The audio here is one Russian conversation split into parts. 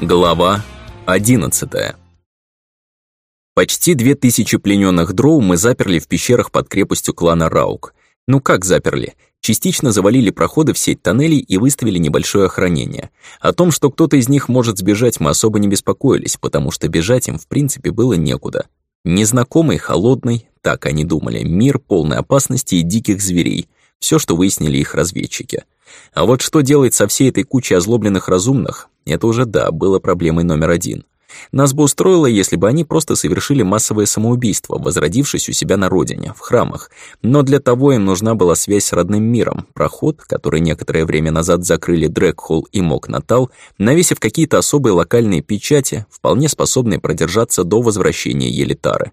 Глава 11 Почти две тысячи плененных дроу мы заперли в пещерах под крепостью клана Раук. Ну как заперли? Частично завалили проходы в сеть тоннелей и выставили небольшое охранение. О том, что кто-то из них может сбежать, мы особо не беспокоились, потому что бежать им в принципе было некуда. Незнакомый, холодный, так они думали, мир полной опасности и диких зверей. Все, что выяснили их разведчики. А вот что делать со всей этой кучей озлобленных разумных, это уже да, было проблемой номер один. Нас бы устроило, если бы они просто совершили массовое самоубийство, возродившись у себя на родине, в храмах. Но для того им нужна была связь с родным миром, проход, который некоторое время назад закрыли Дрэгхолл и Мок Натал, навесив какие-то особые локальные печати, вполне способные продержаться до возвращения Елитары.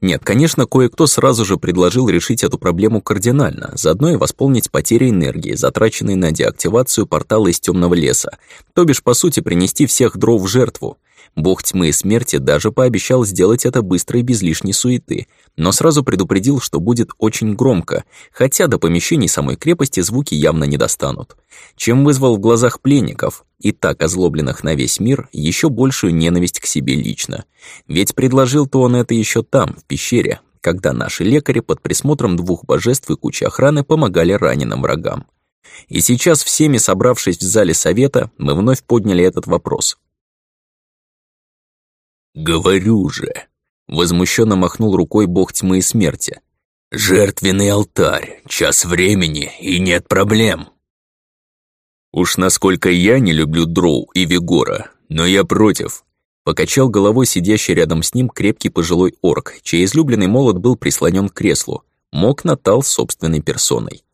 Нет, конечно, кое-кто сразу же предложил решить эту проблему кардинально, заодно и восполнить потери энергии, затраченные на деактивацию портала из темного леса, то бишь, по сути, принести всех дров в жертву. Бог тьмы и смерти даже пообещал сделать это быстро и без лишней суеты, но сразу предупредил, что будет очень громко, хотя до помещений самой крепости звуки явно не достанут. Чем вызвал в глазах пленников, и так озлобленных на весь мир, еще большую ненависть к себе лично. Ведь предложил-то он это еще там, в пещере, когда наши лекари под присмотром двух божеств и кучи охраны помогали раненым врагам. И сейчас всеми собравшись в зале совета, мы вновь подняли этот вопрос. «Говорю же!» — возмущенно махнул рукой бог тьмы и смерти. «Жертвенный алтарь, час времени и нет проблем!» «Уж насколько я не люблю Дроу и Вигора, но я против», Покачал головой сидящий рядом с ним крепкий пожилой орк, чей излюбленный молот был прислонен к креслу. Мог Натал собственной персоной.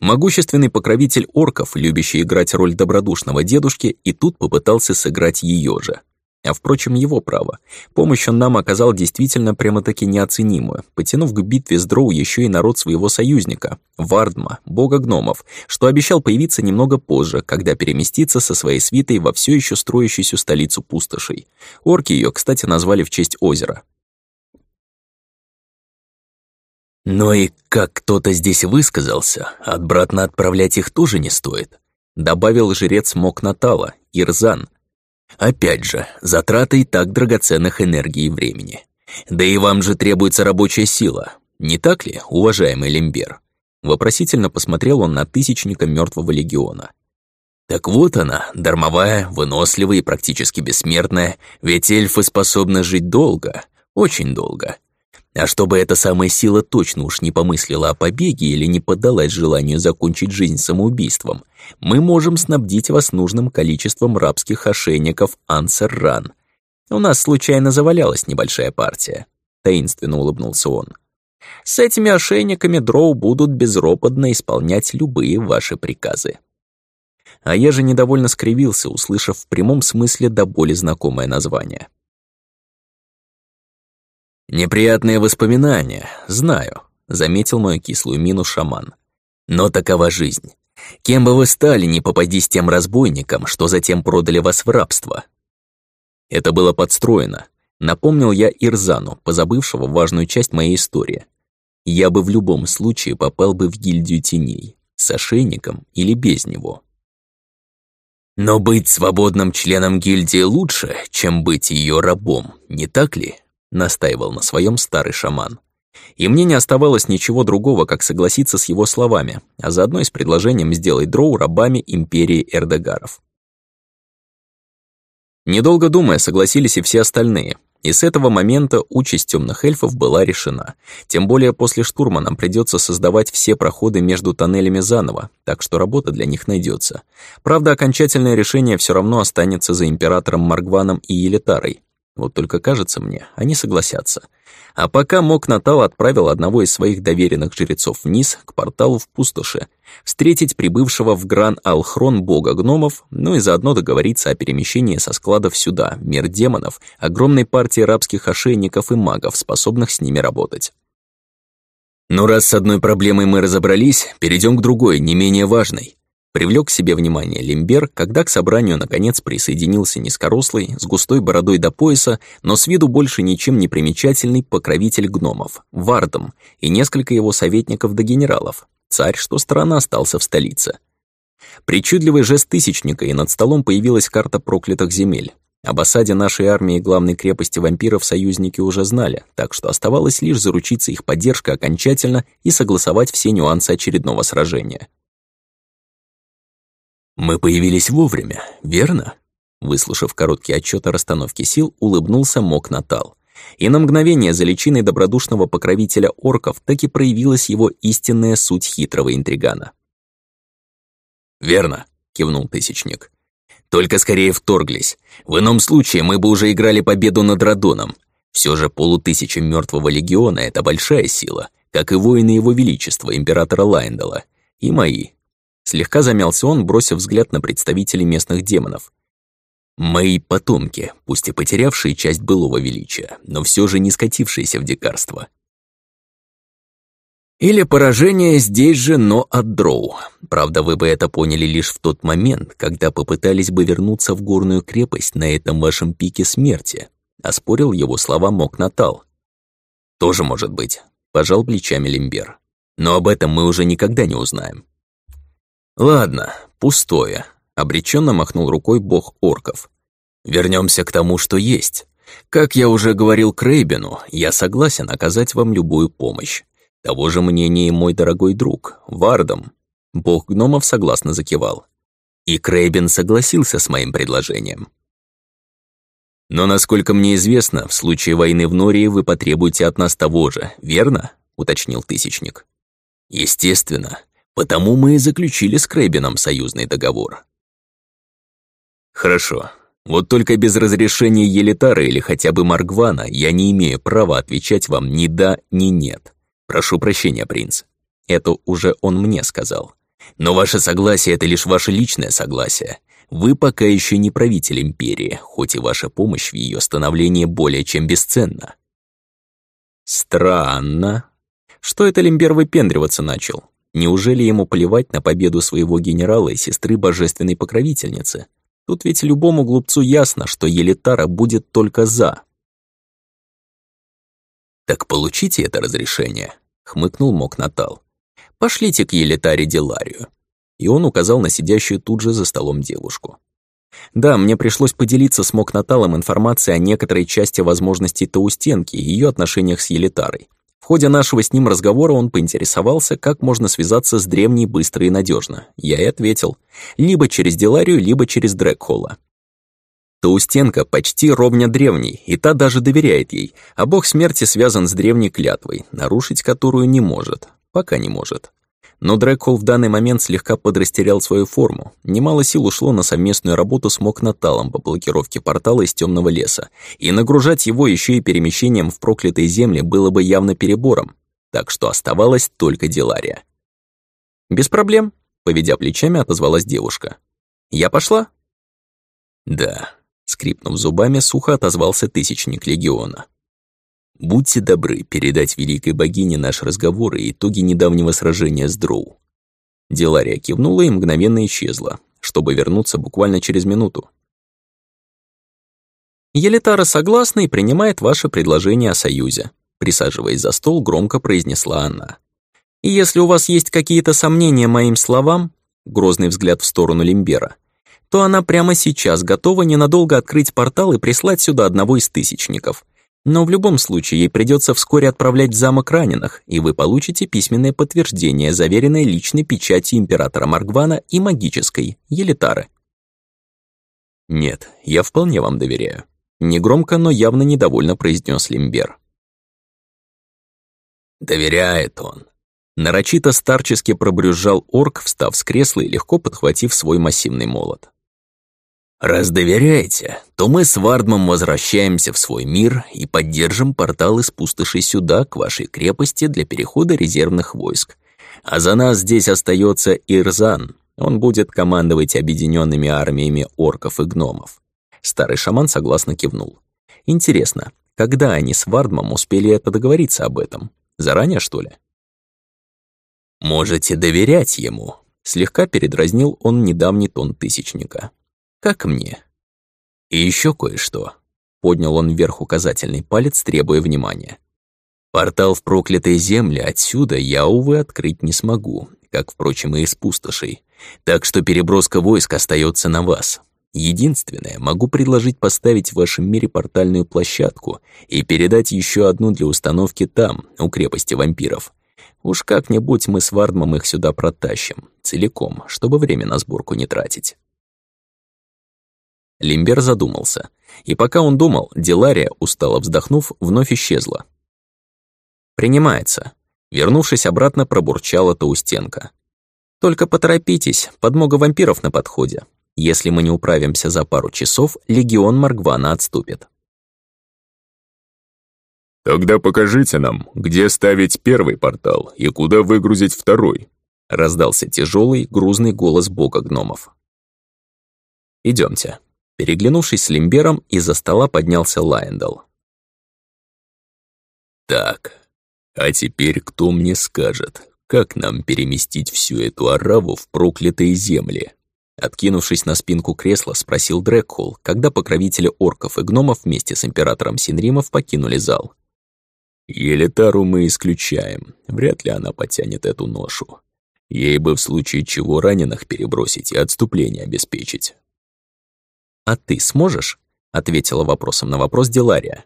Могущественный покровитель орков, любящий играть роль добродушного дедушки, и тут попытался сыграть ее же. А впрочем, его право. Помощь он нам оказал действительно прямо-таки неоценимую, потянув к битве с Дроу еще и народ своего союзника, Вардма, бога гномов, что обещал появиться немного позже, когда переместится со своей свитой во все еще строящуюся столицу пустошей. Орки ее, кстати, назвали в честь озера. Но и как кто-то здесь высказался, отбратно отправлять их тоже не стоит, добавил жрец Мок Натала, Ирзан, Опять же, затраты и так драгоценных энергии и времени. Да и вам же требуется рабочая сила, не так ли, уважаемый Лембер? Вопросительно посмотрел он на тысячника мертвого легиона. Так вот она, дармовая, выносливая и практически бессмертная, ведь эльфы способны жить долго, очень долго. А чтобы эта самая сила точно уж не помыслила о побеге или не поддалась желанию закончить жизнь самоубийством, мы можем снабдить вас нужным количеством рабских ошейников Ансер-Ран. У нас случайно завалялась небольшая партия. Таинственно улыбнулся он. С этими ошейниками дроу будут безропотно исполнять любые ваши приказы. А я же недовольно скривился, услышав в прямом смысле до боли знакомое название. «Неприятные воспоминания, знаю», — заметил мою кислую мину шаман. «Но такова жизнь. Кем бы вы стали, не попадись тем разбойникам, что затем продали вас в рабство». Это было подстроено. Напомнил я Ирзану, позабывшего важную часть моей истории. Я бы в любом случае попал бы в гильдию теней, с ошейником или без него. Но быть свободным членом гильдии лучше, чем быть ее рабом, не так ли? Настаивал на своем старый шаман. И мне не оставалось ничего другого, как согласиться с его словами, а заодно и с предложением сделать дроу рабами империи Эрдегаров. Недолго думая, согласились и все остальные, и с этого момента участь темных эльфов была решена. Тем более после штурма нам придется создавать все проходы между тоннелями заново, так что работа для них найдется. Правда, окончательное решение все равно останется за императором Маргваном и Елитарой, вот только кажется мне, они согласятся. А пока Мок Натал отправил одного из своих доверенных жрецов вниз, к порталу в пустоши, встретить прибывшего в Гран-Алхрон бога гномов, ну и заодно договориться о перемещении со складов сюда, мир демонов, огромной партии рабских ошейников и магов, способных с ними работать. Ну раз с одной проблемой мы разобрались, перейдем к другой, не менее важной. Привлек к себе внимание Лимбер, когда к собранию наконец присоединился низкорослый, с густой бородой до пояса, но с виду больше ничем не примечательный покровитель гномов, Вардом, и несколько его советников до генералов. Царь, что странно, остался в столице. Причудливый жест Тысячника, и над столом появилась карта проклятых земель. Об осаде нашей армии главной крепости вампиров союзники уже знали, так что оставалось лишь заручиться их поддержкой окончательно и согласовать все нюансы очередного сражения. «Мы появились вовремя, верно?» Выслушав короткий отчет о расстановке сил, улыбнулся Мок Натал. И на мгновение за личиной добродушного покровителя орков так и проявилась его истинная суть хитрого интригана. «Верно», — кивнул Тысячник. «Только скорее вторглись. В ином случае мы бы уже играли победу над Радоном. Все же полутысяча мертвого легиона — это большая сила, как и воины его величества, императора Лайндала. И мои». Слегка замялся он, бросив взгляд на представителей местных демонов. «Мои потомки, пусть и потерявшие часть былого величия, но все же не скатившиеся в дикарство. Или поражение здесь же, но от дроу. Правда, вы бы это поняли лишь в тот момент, когда попытались бы вернуться в горную крепость на этом вашем пике смерти. Оспорил его слова Мок Натал. Тоже может быть, пожал плечами Лимбер. Но об этом мы уже никогда не узнаем. Ладно, пустое. Обреченно махнул рукой бог орков. Вернемся к тому, что есть. Как я уже говорил Крейбину, я согласен оказать вам любую помощь. Того же мнения и мой дорогой друг, Вардом. Бог гномов согласно закивал. И Крейбин согласился с моим предложением. Но, насколько мне известно, в случае войны в Нории вы потребуете от нас того же, верно? уточнил Тысячник. Естественно, потому мы и заключили с Крейбином союзный договор. Хорошо. Вот только без разрешения Елитары или хотя бы Маргвана я не имею права отвечать вам ни да, ни нет. «Прошу прощения, принц. Это уже он мне сказал. Но ваше согласие — это лишь ваше личное согласие. Вы пока еще не правитель империи, хоть и ваша помощь в ее становлении более чем бесценна». Странно. Что это Лимбер выпендриваться начал? Неужели ему плевать на победу своего генерала и сестры божественной покровительницы? Тут ведь любому глупцу ясно, что Елитара будет только «за». «Так получите это разрешение», — хмыкнул Мок Натал. «Пошлите к Елитаре Деларию». И он указал на сидящую тут же за столом девушку. Да, мне пришлось поделиться с Мок Наталом информацией о некоторой части возможностей Таустенки и ее отношениях с Елитарой. Ходе нашего с ним разговора он поинтересовался, как можно связаться с древней быстро и надежно. Я и ответил. Либо через Деларию, либо через Дрекхолла. Таустенко почти ровня древней, и та даже доверяет ей, а бог смерти связан с древней клятвой, нарушить которую не может, пока не может. Но Дрэкхолл в данный момент слегка подрастерял свою форму. Немало сил ушло на совместную работу с Мокнаталом по блокировке портала из темного леса, и нагружать его еще и перемещением в проклятые земли было бы явно перебором, так что оставалась только Дилария. «Без проблем», — поведя плечами, отозвалась девушка. «Я пошла?» «Да», Скрипнув зубами, сухо отозвался Тысячник Легиона. «Будьте добры передать великой богине наш разговор и итоги недавнего сражения с Дроу». Делария кивнула и мгновенно исчезла, чтобы вернуться буквально через минуту. «Елитара согласна и принимает ваше предложение о союзе», присаживаясь за стол, громко произнесла она. «И если у вас есть какие-то сомнения моим словам», грозный взгляд в сторону Лимбера, то она прямо сейчас готова ненадолго открыть портал и прислать сюда одного из тысячников. Но в любом случае ей придется вскоре отправлять в замок раненых, и вы получите письменное подтверждение, заверенное личной печатью императора Маргвана и магической, Елитары. «Нет, я вполне вам доверяю», — негромко, но явно недовольно произнес Лимбер. «Доверяет он», Нарочито старчески пробрюзжал орк, встав с кресла и легко подхватив свой массивный молот. Раз доверяете, то мы с Вардмом возвращаемся в свой мир и поддержим портал из пустоши сюда, к вашей крепости, для перехода резервных войск. А за нас здесь остается Ирзан. Он будет командовать объединенными армиями орков и гномов. Старый шаман согласно кивнул. Интересно, когда они с Вардмом успели договориться об этом? Заранее, что ли? «Можете доверять ему», — слегка передразнил он недавний тон Тысячника как мне. И еще кое-что. Поднял он вверх указательный палец, требуя внимания. Портал в проклятые земли отсюда я, увы, открыть не смогу. как, впрочем, и из пустошей. Так что переброска войск остается на вас. Единственное, могу предложить поставить в вашем мире портальную площадку и передать еще одну для установки там, у крепости вампиров. Уж как-нибудь мы с Вардмом их сюда протащим, целиком, чтобы время на сборку не тратить. Лимбер задумался. И пока он думал, Дилария, устало вздохнув, вновь исчезла. «Принимается». Вернувшись обратно, пробурчала Таустенко. «Только поторопитесь, подмога вампиров на подходе. Если мы не управимся за пару часов, легион Маргвана отступит». «Тогда покажите нам, где ставить первый портал и куда выгрузить второй», раздался тяжелый, грузный голос бога гномов. Идемте. Переглянувшись с Лимбером, из-за стола поднялся Лайендал. «Так, а теперь кто мне скажет, как нам переместить всю эту ораву в проклятые земли?» Откинувшись на спинку кресла, спросил Дрекхол, когда покровители орков и гномов вместе с императором Синримов покинули зал. «Елитару мы исключаем, вряд ли она потянет эту ношу. Ей бы в случае чего раненых перебросить и отступление обеспечить. «А ты сможешь?» — ответила вопросом на вопрос Делария.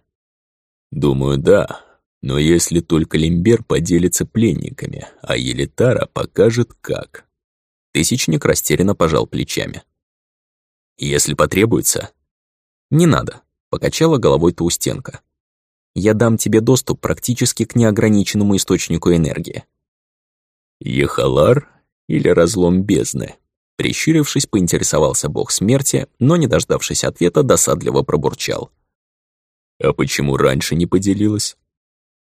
«Думаю, да. Но если только Лимбер поделится пленниками, а Елитара покажет, как». Тысячник растерянно пожал плечами. «Если потребуется...» «Не надо», — покачала головой Таустенко. «Я дам тебе доступ практически к неограниченному источнику энергии». «Ехалар или разлом бездны?» Прищурившись, поинтересовался бог смерти, но, не дождавшись ответа, досадливо пробурчал. «А почему раньше не поделилась?»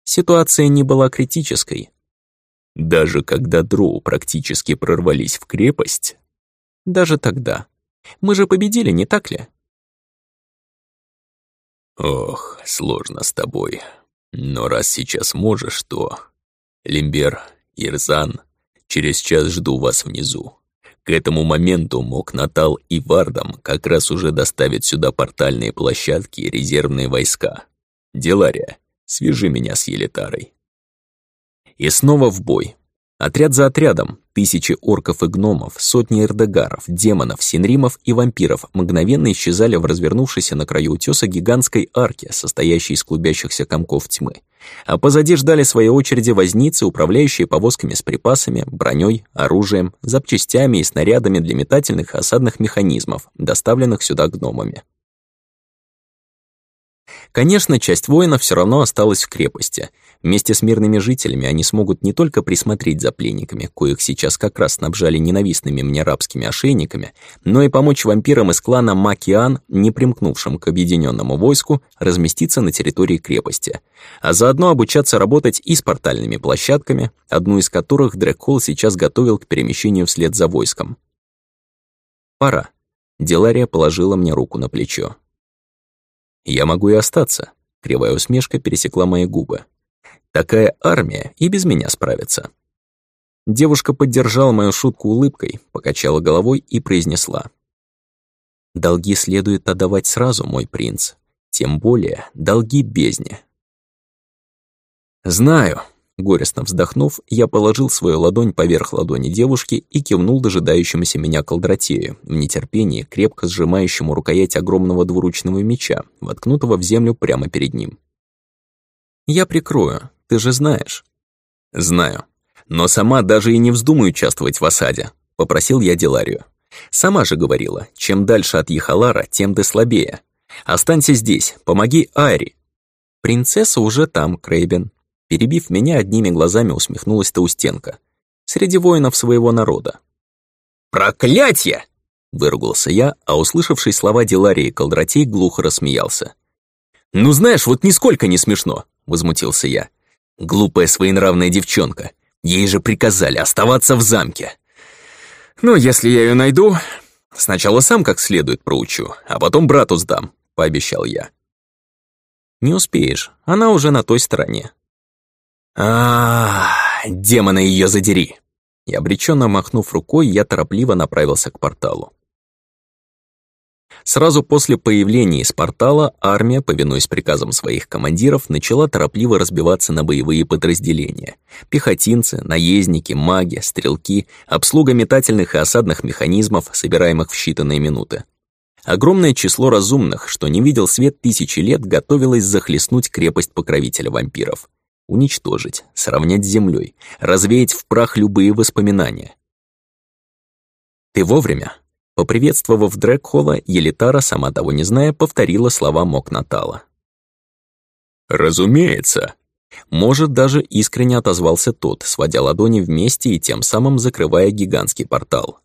Ситуация не была критической. Даже когда дроу практически прорвались в крепость? Даже тогда. Мы же победили, не так ли? Ох, сложно с тобой. Но раз сейчас можешь, то... Лимбер, Ирзан, через час жду вас внизу. К этому моменту мог Натал и Вардам как раз уже доставить сюда портальные площадки и резервные войска. Делария, свяжи меня с Елитарой. И снова в бой. Отряд за отрядом, тысячи орков и гномов, сотни эрдегаров, демонов, синримов и вампиров мгновенно исчезали в развернувшейся на краю утеса гигантской арке, состоящей из клубящихся комков тьмы. А позади ждали своей очереди возницы, управляющие повозками с припасами, броней, оружием, запчастями и снарядами для метательных и осадных механизмов, доставленных сюда гномами. Конечно, часть воинов все равно осталась в крепости. Вместе с мирными жителями они смогут не только присмотреть за пленниками, коих сейчас как раз снабжали ненавистными мне рабскими ошейниками, но и помочь вампирам из клана Макиан, не примкнувшим к объединенному войску, разместиться на территории крепости, а заодно обучаться работать и с портальными площадками, одну из которых Дрэкхолл сейчас готовил к перемещению вслед за войском. «Пора». Делария положила мне руку на плечо. Я могу и остаться. Кривая усмешка пересекла мои губы. Такая армия и без меня справится. Девушка поддержала мою шутку улыбкой, покачала головой и произнесла. «Долги следует отдавать сразу, мой принц. Тем более долги бездне». «Знаю», Горестно вздохнув, я положил свою ладонь поверх ладони девушки и кивнул дожидающемуся меня колдратею, в нетерпении, крепко сжимающему рукоять огромного двуручного меча, воткнутого в землю прямо перед ним. «Я прикрою, ты же знаешь». «Знаю. Но сама даже и не вздумаю участвовать в осаде», — попросил я Деларию. «Сама же говорила, чем дальше от Ехалара, тем ты слабее. Останься здесь, помоги Айри». «Принцесса уже там, Крейбен», Перебив меня, одними глазами усмехнулась Таустенко. Среди воинов своего народа. «Проклятье!» — выругался я, а услышавший слова Диларии Колдратей глухо рассмеялся. «Ну знаешь, вот нисколько не смешно!» — возмутился я. «Глупая своенравная девчонка. Ей же приказали оставаться в замке. Ну, если я ее найду, сначала сам как следует проучу, а потом брату сдам», — пообещал я. «Не успеешь, она уже на той стороне», а, демона ее задери! И обреченно махнув рукой, я торопливо направился к порталу. Сразу после появления из портала армия, повинуясь приказам своих командиров, начала торопливо разбиваться на боевые подразделения. Пехотинцы, наездники, маги, стрелки, обслуга метательных и осадных механизмов, собираемых в считанные минуты. Огромное число разумных, что не видел свет тысячи лет, готовилось захлестнуть крепость покровителя вампиров. Уничтожить, сравнять с землей, развеять в прах любые воспоминания. «Ты вовремя?» Поприветствовав Дрэгхола, Елитара, сама того не зная, повторила слова Мокнатала. «Разумеется!» Может, даже искренне отозвался тот, сводя ладони вместе и тем самым закрывая гигантский портал.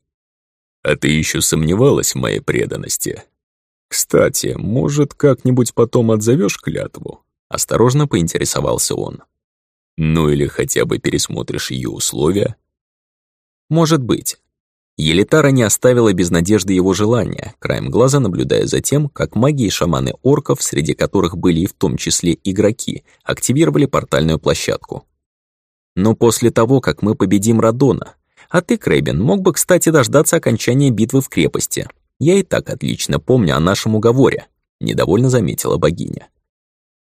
«А ты еще сомневалась в моей преданности? Кстати, может, как-нибудь потом отзовешь клятву?» Осторожно поинтересовался он. «Ну или хотя бы пересмотришь ее условия?» «Может быть», Елитара не оставила без надежды его желания, краем глаза наблюдая за тем, как маги и шаманы орков, среди которых были и в том числе игроки, активировали портальную площадку. Но после того, как мы победим Радона, а ты, Крейбен, мог бы, кстати, дождаться окончания битвы в крепости. Я и так отлично помню о нашем уговоре», — недовольно заметила богиня.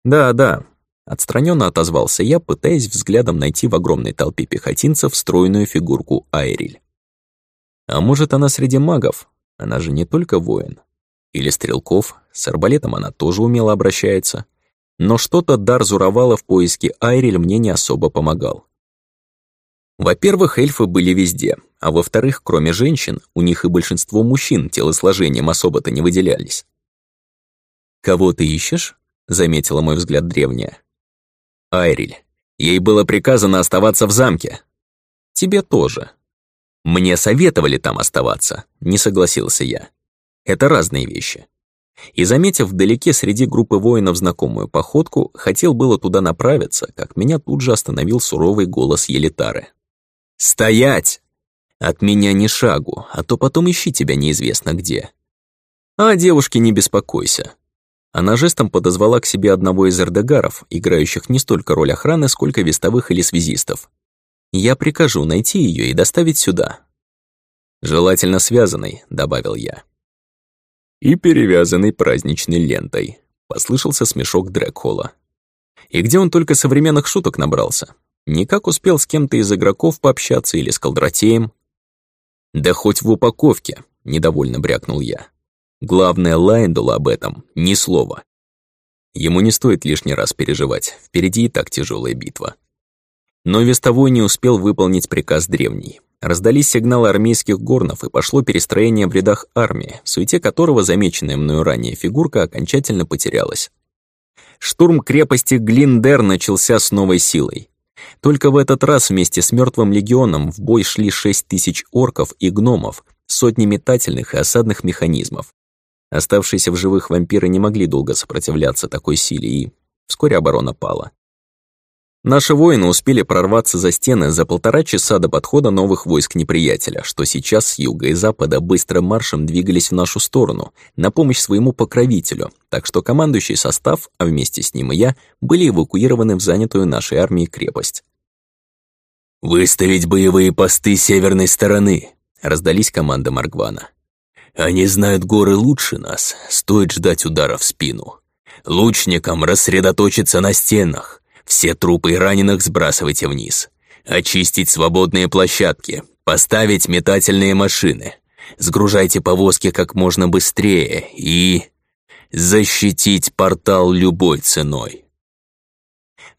«Да, да», — отстраненно отозвался я, пытаясь взглядом найти в огромной толпе пехотинцев стройную фигурку Айриль. А может, она среди магов? Она же не только воин. Или стрелков, с арбалетом она тоже умело обращается. Но что-то дар Зуровала в поиске Айрель мне не особо помогал. Во-первых, эльфы были везде, а во-вторых, кроме женщин, у них и большинство мужчин телосложением особо-то не выделялись. «Кого ты ищешь?» — заметила мой взгляд древняя. «Айриль. Ей было приказано оставаться в замке». «Тебе тоже», мне советовали там оставаться, не согласился я. Это разные вещи. И заметив вдалеке среди группы воинов знакомую походку, хотел было туда направиться, как меня тут же остановил суровый голос Елитары. «Стоять! От меня ни шагу, а то потом ищи тебя неизвестно где». «А девушке не беспокойся». Она жестом подозвала к себе одного из эрдегаров, играющих не столько роль охраны, сколько вестовых или связистов. Я прикажу найти ее и доставить сюда. Желательно связанной, добавил я. И перевязанной праздничной лентой, послышался смешок Дрэкхола. И где он только современных шуток набрался? Никак успел с кем-то из игроков пообщаться или с колдратеем? Да хоть в упаковке, недовольно брякнул я. Главное, Лайндула об этом ни слова. Ему не стоит лишний раз переживать, впереди и так тяжелая битва. Но Вестовой не успел выполнить приказ древний. Раздались сигналы армейских горнов, и пошло перестроение в рядах армии, в суете которого замеченная мною ранее фигурка окончательно потерялась. Штурм крепости Глиндер начался с новой силой. Только в этот раз вместе с мертвым легионом в бой шли шесть тысяч орков и гномов, сотни метательных и осадных механизмов. Оставшиеся в живых вампиры не могли долго сопротивляться такой силе, и вскоре оборона пала. Наши воины успели прорваться за стены за полтора часа до подхода новых войск неприятеля, что сейчас с юга и запада быстрым маршем двигались в нашу сторону, на помощь своему покровителю, так что командующий состав, а вместе с ним и я, были эвакуированы в занятую нашей армией крепость. «Выставить боевые посты северной стороны», — раздались команды Маргвана. «Они знают горы лучше нас, стоит ждать удара в спину. Лучникам рассредоточиться на стенах, все трупы и раненых сбрасывайте вниз. Очистить свободные площадки, поставить метательные машины. Сгружайте повозки как можно быстрее и... защитить портал любой ценой.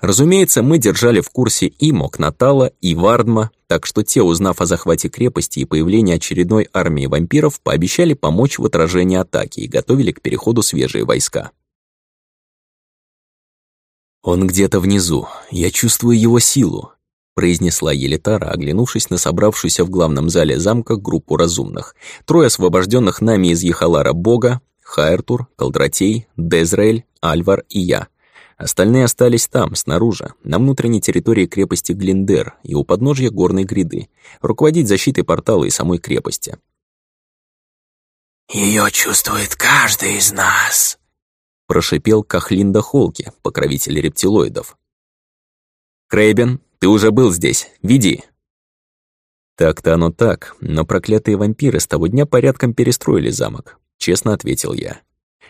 Разумеется, мы держали в курсе и Мокнатала, и Вардма, так что те, узнав о захвате крепости и появлении очередной армии вампиров, пообещали помочь в отражении атаки и готовили к переходу свежие войска. «Он где-то внизу, я чувствую его силу», произнесла Елитара, оглянувшись на собравшуюся в главном зале замка группу разумных. Трое освобожденных нами из Ехалара Бога, Хайртур, Колдратей, Дезраэль, Альвар и я. Остальные остались там, снаружи, на внутренней территории крепости Глиндер и у подножья горной гряды, руководить защитой портала и самой крепости. «Её чувствует каждый из нас», прошипел Кахлинда Холки, покровитель рептилоидов. «Крейбен, ты уже был здесь, веди!» Так-то оно так, но проклятые вампиры с того дня порядком перестроили замок. честно ответил я.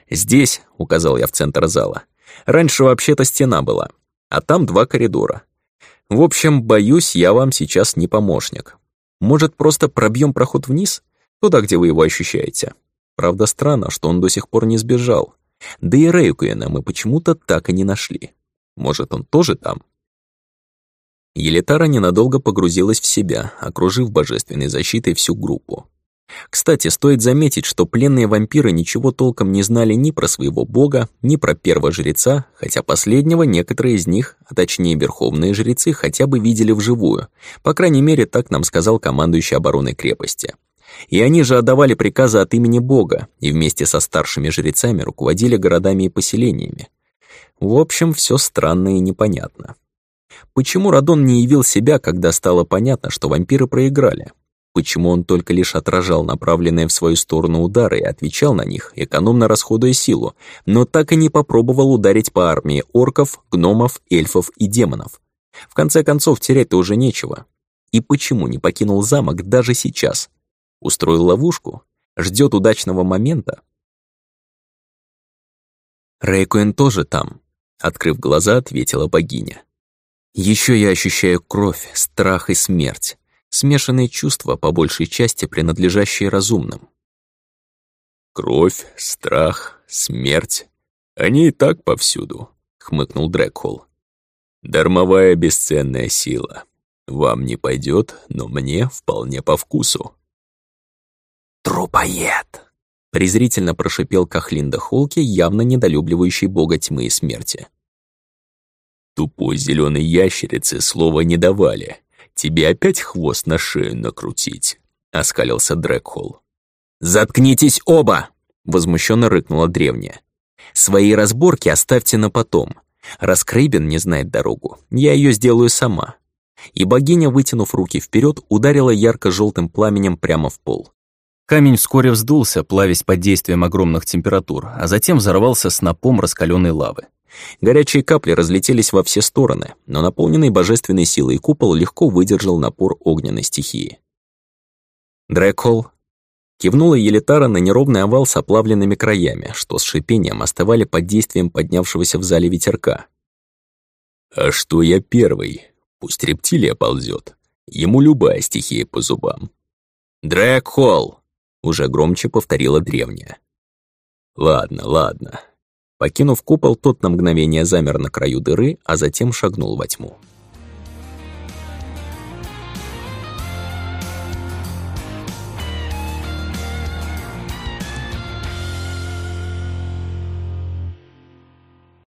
«Здесь», — указал я в центр зала, — «раньше вообще-то стена была, а там два коридора. В общем, боюсь, я вам сейчас не помощник. Может, просто пробьем проход вниз, туда, где вы его ощущаете? Правда, странно, что он до сих пор не сбежал. Да и Рейкуэна мы почему-то так и не нашли. Может, он тоже там?» Елитара ненадолго погрузилась в себя, окружив божественной защитой всю группу. Кстати, стоит заметить, что пленные вампиры ничего толком не знали ни про своего бога, ни про первого жреца, хотя последнего некоторые из них, а точнее верховные жрецы, хотя бы видели вживую. По крайней мере, так нам сказал командующий обороной крепости. И они же отдавали приказы от имени бога и вместе со старшими жрецами руководили городами и поселениями. В общем, все странно и непонятно. Почему Радон не явил себя, когда стало понятно, что вампиры проиграли? Почему он только лишь отражал направленные в свою сторону удары и отвечал на них, экономно расходуя силу, но так и не попробовал ударить по армии орков, гномов, эльфов и демонов? В конце концов, терять-то уже нечего. И почему не покинул замок даже сейчас? Устроил ловушку? Ждет удачного момента? Рейкуэн тоже там, открыв глаза, ответила богиня. Еще я ощущаю кровь, страх и смерть. Смешанные чувства, по большей части принадлежащие разумным. «Кровь, страх, смерть. Они и так повсюду», — хмыкнул Дрэкхолл. «Дармовая бесценная сила. Вам не пойдет, но мне вполне по вкусу». «Трупоед!» — презрительно прошипел Кахлинда Холки, явно недолюбливающий бога тьмы и смерти. Тупой зеленой ящерице слова не давали. Тебе опять хвост на шею накрутить?» — оскалился Дрэкхолл. «Заткнитесь оба!» — возмущенно рыкнула древняя. «Свои разборки оставьте на потом. Раз не знает дорогу, я ее сделаю сама». И богиня, вытянув руки вперед, ударила ярко-желтым пламенем прямо в пол. Камень вскоре вздулся, плавясь под действием огромных температур, а затем взорвался снопом раскаленной лавы. Горячие капли разлетелись во все стороны, но наполненный божественной силой купол легко выдержал напор огненной стихии. Дрэкхолл кивнула Елитара на неровный овал с оплавленными краями, что с шипением оставали под действием поднявшегося в зале ветерка. «А что я первый? Пусть рептилия ползет. Ему любая стихия по зубам». «Дрэкхолл!» — уже громче повторила древняя. «Ладно, ладно», Покинув купол, тот на мгновение замер на краю дыры, а затем шагнул во тьму.